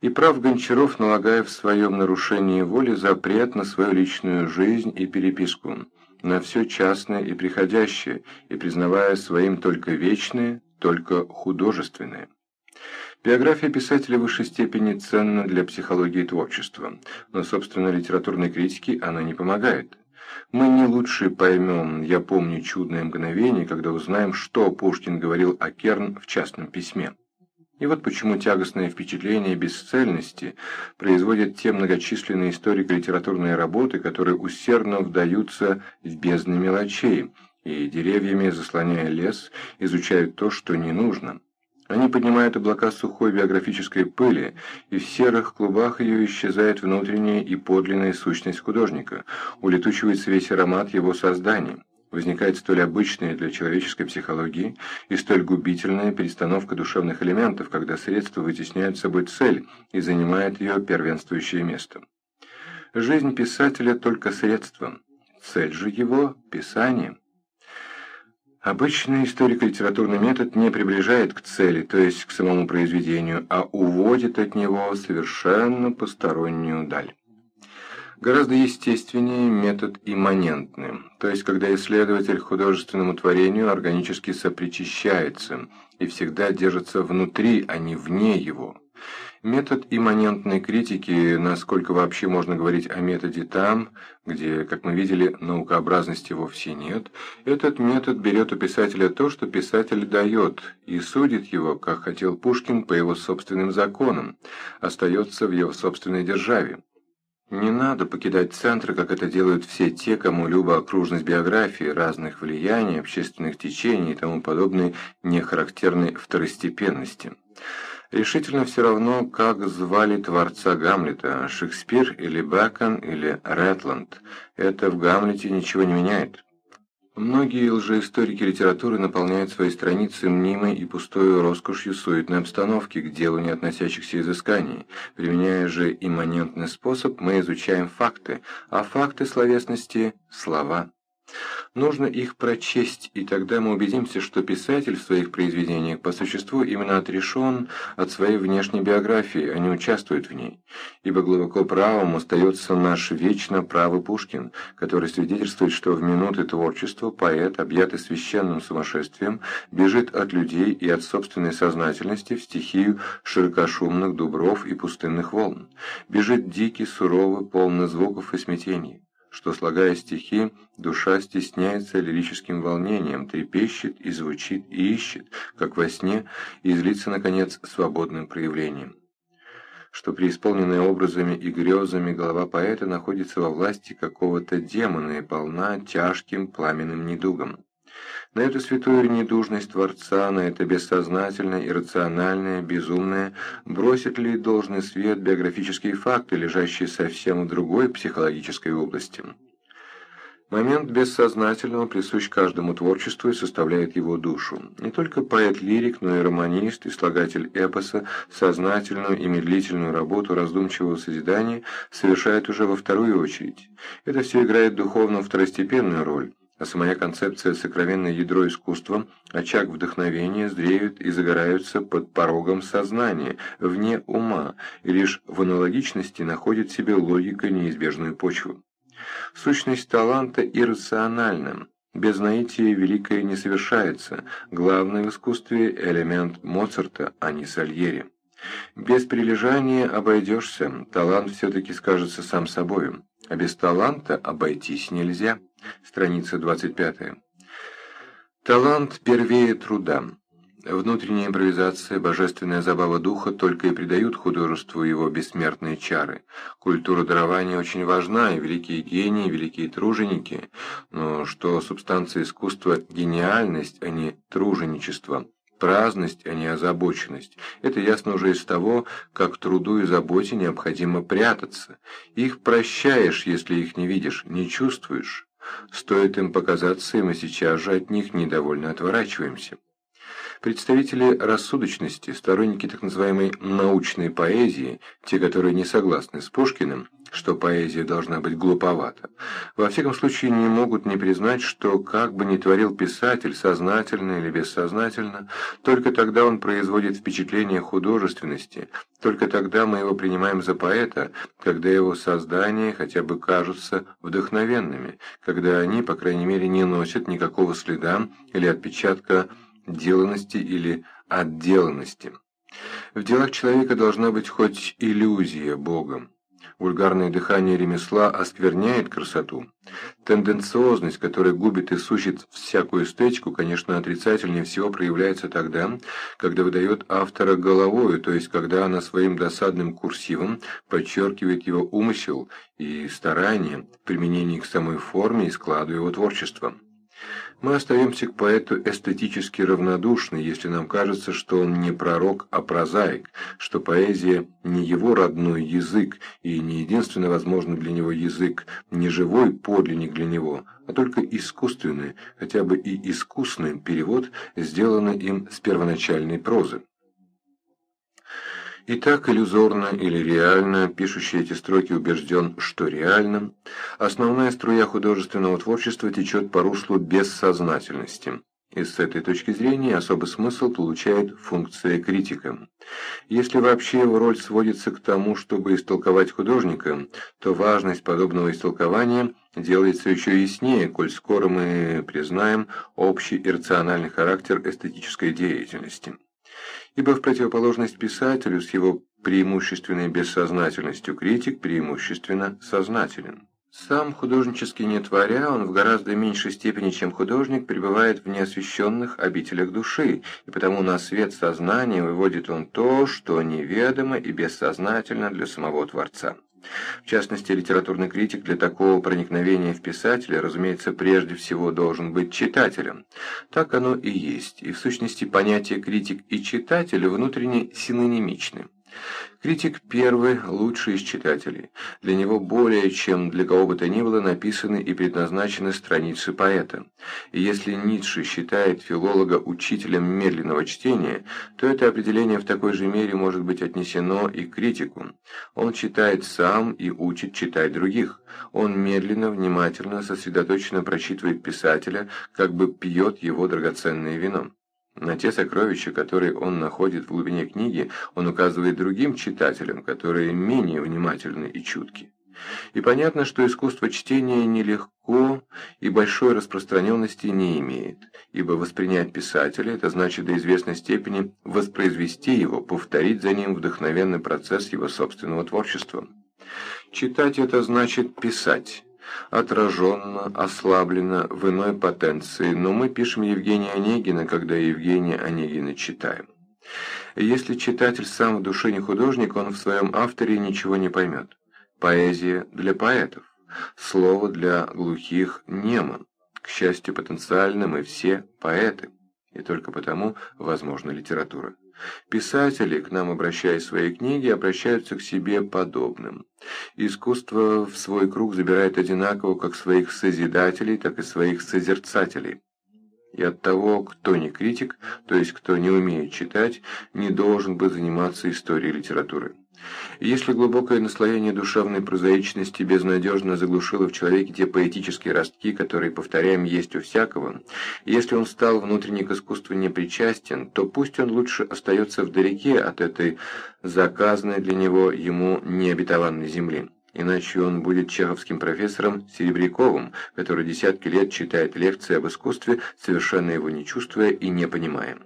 И прав Гончаров, налагая в своем нарушении воли запрет на свою личную жизнь и переписку, на все частное и приходящее, и признавая своим только вечное, только художественное. Биография писателя в высшей степени ценна для психологии творчества, но, собственно, литературной критике она не помогает. Мы не лучше поймем «Я помню чудное мгновение», когда узнаем, что Пушкин говорил о Керн в частном письме. И вот почему тягостное впечатление бесцельности производят те многочисленные историко-литературные работы, которые усердно вдаются в бездны мелочей, и деревьями, заслоняя лес, изучают то, что не нужно. Они поднимают облака сухой биографической пыли, и в серых клубах ее исчезает внутренняя и подлинная сущность художника, улетучивается весь аромат его создания. Возникает столь обычная для человеческой психологии и столь губительная перестановка душевных элементов, когда средства вытесняют собой цель и занимает ее первенствующее место. Жизнь писателя только средством, цель же его – писание – Обычный историко-литературный метод не приближает к цели, то есть к самому произведению, а уводит от него совершенно постороннюю даль. Гораздо естественнее метод имманентный, то есть когда исследователь художественному творению органически сопричащается и всегда держится внутри, а не вне его. Метод имманентной критики, насколько вообще можно говорить о методе там, где, как мы видели, наукообразности вовсе нет, этот метод берет у писателя то, что писатель дает, и судит его, как хотел Пушкин, по его собственным законам, остается в его собственной державе. Не надо покидать центры, как это делают все те, кому люба окружность биографии, разных влияний, общественных течений и тому подобной нехарактерной второстепенности. Решительно все равно, как звали творца Гамлета, Шекспир или Бакон или Рэтланд. Это в Гамлете ничего не меняет. Многие лжеисторики литературы наполняют свои страницы мнимой и пустой роскошью суетной обстановки, к делу не относящихся изысканий. Применяя же имманентный способ, мы изучаем факты, а факты словесности – слова. Нужно их прочесть, и тогда мы убедимся, что писатель в своих произведениях по существу именно отрешен от своей внешней биографии, а не участвует в ней. Ибо глубоко правым остается наш вечно правый Пушкин, который свидетельствует, что в минуты творчества поэт, объятый священным сумасшествием, бежит от людей и от собственной сознательности в стихию широкошумных дубров и пустынных волн. Бежит дикий, суровый, полный звуков и смятений что, слагая стихи, душа стесняется лирическим волнением, трепещет и звучит и ищет, как во сне, и злится, наконец, свободным проявлением. Что преисполненная образами и грезами голова поэта находится во власти какого-то демона и полна тяжким пламенным недугом. На эту святую недужность Творца, на это бессознательное, иррациональное, безумное, бросит ли должный свет биографические факты, лежащие совсем в другой психологической области? Момент бессознательного присущ каждому творчеству и составляет его душу. Не только поэт-лирик, но и романист и слагатель эпоса сознательную и медлительную работу раздумчивого созидания совершает уже во вторую очередь. Это все играет духовно второстепенную роль а самая концепция сокровенное ядро искусства, очаг вдохновения зреют и загораются под порогом сознания, вне ума, и лишь в аналогичности находит себе логика неизбежную почву. Сущность таланта иррациональна, без наития великое не совершается, главный в искусстве элемент Моцарта, а не Сальери. Без прилежания обойдешься, талант все-таки скажется сам собою, а без таланта обойтись нельзя. Страница 25. Талант первее труда. Внутренняя импровизация, божественная забава духа только и придают художеству его бессмертные чары. Культура дарования очень важна, и великие гении, великие труженики, но что субстанция искусства – гениальность, а не труженичество – праздность, а не озабоченность. Это ясно уже из того, как труду и заботе необходимо прятаться. Их прощаешь, если их не видишь, не чувствуешь. Стоит им показаться, и мы сейчас же от них недовольно отворачиваемся. Представители рассудочности, сторонники так называемой «научной поэзии», те, которые не согласны с Пушкиным, что поэзия должна быть глуповата. Во всяком случае, не могут не признать, что как бы ни творил писатель, сознательно или бессознательно, только тогда он производит впечатление художественности, только тогда мы его принимаем за поэта, когда его создания хотя бы кажутся вдохновенными, когда они, по крайней мере, не носят никакого следа или отпечатка деланности или отделанности. В делах человека должна быть хоть иллюзия Богом. Вульгарное дыхание ремесла оскверняет красоту. Тенденциозность, которая губит и сущит всякую эстетику, конечно, отрицательнее всего проявляется тогда, когда выдает автора головою, то есть когда она своим досадным курсивом подчеркивает его умысел и старание в применении к самой форме и складу его творчества. Мы остаемся к поэту эстетически равнодушны, если нам кажется, что он не пророк, а прозаик, что поэзия не его родной язык и не единственно возможный для него язык, не живой подлинник для него, а только искусственный, хотя бы и искусный перевод, сделанный им с первоначальной прозы. И так иллюзорно или реально, пишущий эти строки убежден, что реально, основная струя художественного творчества течет по руслу бессознательности. И с этой точки зрения особый смысл получает функция критика. Если вообще его роль сводится к тому, чтобы истолковать художника, то важность подобного истолкования делается еще яснее, коль скоро мы признаем общий иррациональный характер эстетической деятельности ибо в противоположность писателю с его преимущественной бессознательностью критик преимущественно сознателен. Сам художнически не творя, он в гораздо меньшей степени, чем художник, пребывает в неосвещенных обителях души, и потому на свет сознания выводит он то, что неведомо и бессознательно для самого Творца. В частности, литературный критик для такого проникновения в писателя, разумеется, прежде всего должен быть читателем. Так оно и есть, и в сущности понятия критик и читатель внутренне синонимичны. Критик первый, лучший из читателей. Для него более, чем для кого бы то ни было, написаны и предназначены страницы поэта. И если Ницше считает филолога учителем медленного чтения, то это определение в такой же мере может быть отнесено и к критику. Он читает сам и учит читать других. Он медленно, внимательно, сосредоточенно прочитывает писателя, как бы пьет его драгоценное вино. На те сокровища, которые он находит в глубине книги, он указывает другим читателям, которые менее внимательны и чутки. И понятно, что искусство чтения нелегко и большой распространенности не имеет, ибо воспринять писателя – это значит до известной степени воспроизвести его, повторить за ним вдохновенный процесс его собственного творчества. Читать – это значит писать отраженно, ослаблено в иной потенции, но мы пишем Евгения Онегина, когда Евгения Онегина читаем. Если читатель сам в душе не художник, он в своем авторе ничего не поймет. Поэзия для поэтов, слово для глухих неман. К счастью, потенциально мы все поэты, и только потому возможна литература. Писатели, к нам обращая свои книги, обращаются к себе подобным. Искусство в свой круг забирает одинаково как своих созидателей, так и своих созерцателей. И от того, кто не критик, то есть кто не умеет читать, не должен бы заниматься историей литературы. Если глубокое наслоение душевной прозаичности безнадежно заглушило в человеке те поэтические ростки, которые, повторяем, есть у всякого, если он стал внутренне к искусству непричастен, то пусть он лучше остается вдалеке от этой заказанной для него ему необетованной земли. Иначе он будет чеховским профессором Серебряковым, который десятки лет читает лекции об искусстве, совершенно его не чувствуя и не понимая.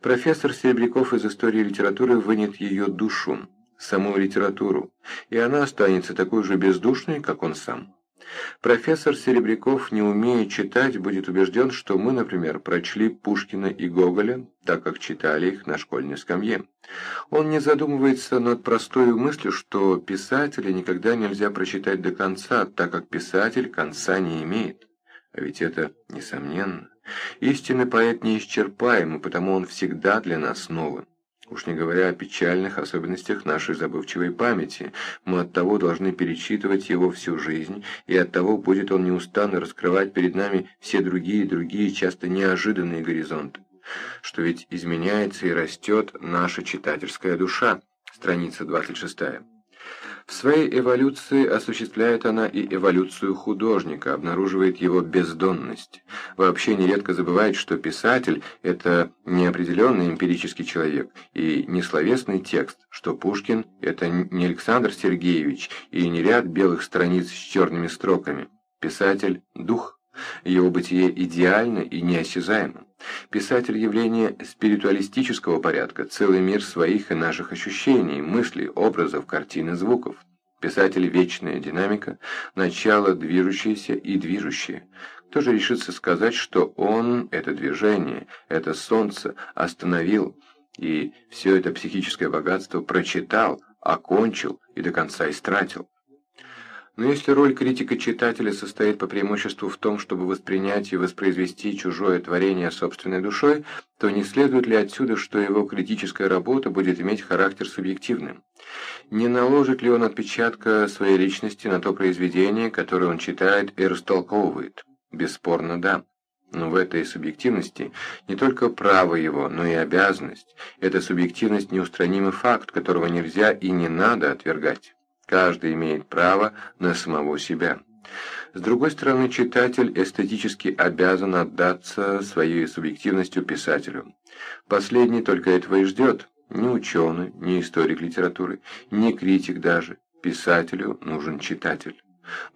Профессор Серебряков из истории литературы вынет ее душу, саму литературу, и она останется такой же бездушной, как он сам. Профессор Серебряков, не умея читать, будет убежден, что мы, например, прочли Пушкина и Гоголя, так как читали их на школьной скамье. Он не задумывается над простой мыслью, что писателя никогда нельзя прочитать до конца, так как писатель конца не имеет. А ведь это несомненно. Истинный поэт неисчерпаем, и потому он всегда для нас новый. Уж не говоря о печальных особенностях нашей забывчивой памяти, мы оттого должны перечитывать его всю жизнь, и оттого будет он неустанно раскрывать перед нами все другие и другие, часто неожиданные горизонты. Что ведь изменяется и растет наша читательская душа. Страница 26. В своей эволюции осуществляет она и эволюцию художника, обнаруживает его бездонность. Вообще нередко забывает, что писатель – это не определенный эмпирический человек и не словесный текст, что Пушкин – это не Александр Сергеевич и не ряд белых страниц с черными строками. Писатель – дух. Его бытие идеально и неосязаемо. Писатель – явление спиритуалистического порядка, целый мир своих и наших ощущений, мыслей, образов, картин и звуков. Писатель – вечная динамика, начало движущееся и движущее. Кто же решится сказать, что он это движение, это солнце остановил, и все это психическое богатство прочитал, окончил и до конца истратил? Но если роль критика-читателя состоит по преимуществу в том, чтобы воспринять и воспроизвести чужое творение собственной душой, то не следует ли отсюда, что его критическая работа будет иметь характер субъективным? Не наложит ли он отпечатка своей личности на то произведение, которое он читает и растолковывает? Бесспорно, да. Но в этой субъективности не только право его, но и обязанность. Эта субъективность – неустранимый факт, которого нельзя и не надо отвергать. Каждый имеет право на самого себя. С другой стороны, читатель эстетически обязан отдаться своей субъективностью писателю. Последний только этого и ждет. Ни ученый, ни историк литературы, ни критик даже. Писателю нужен читатель.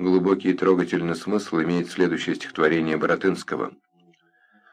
Глубокий и трогательный смысл имеет следующее стихотворение Боротынского –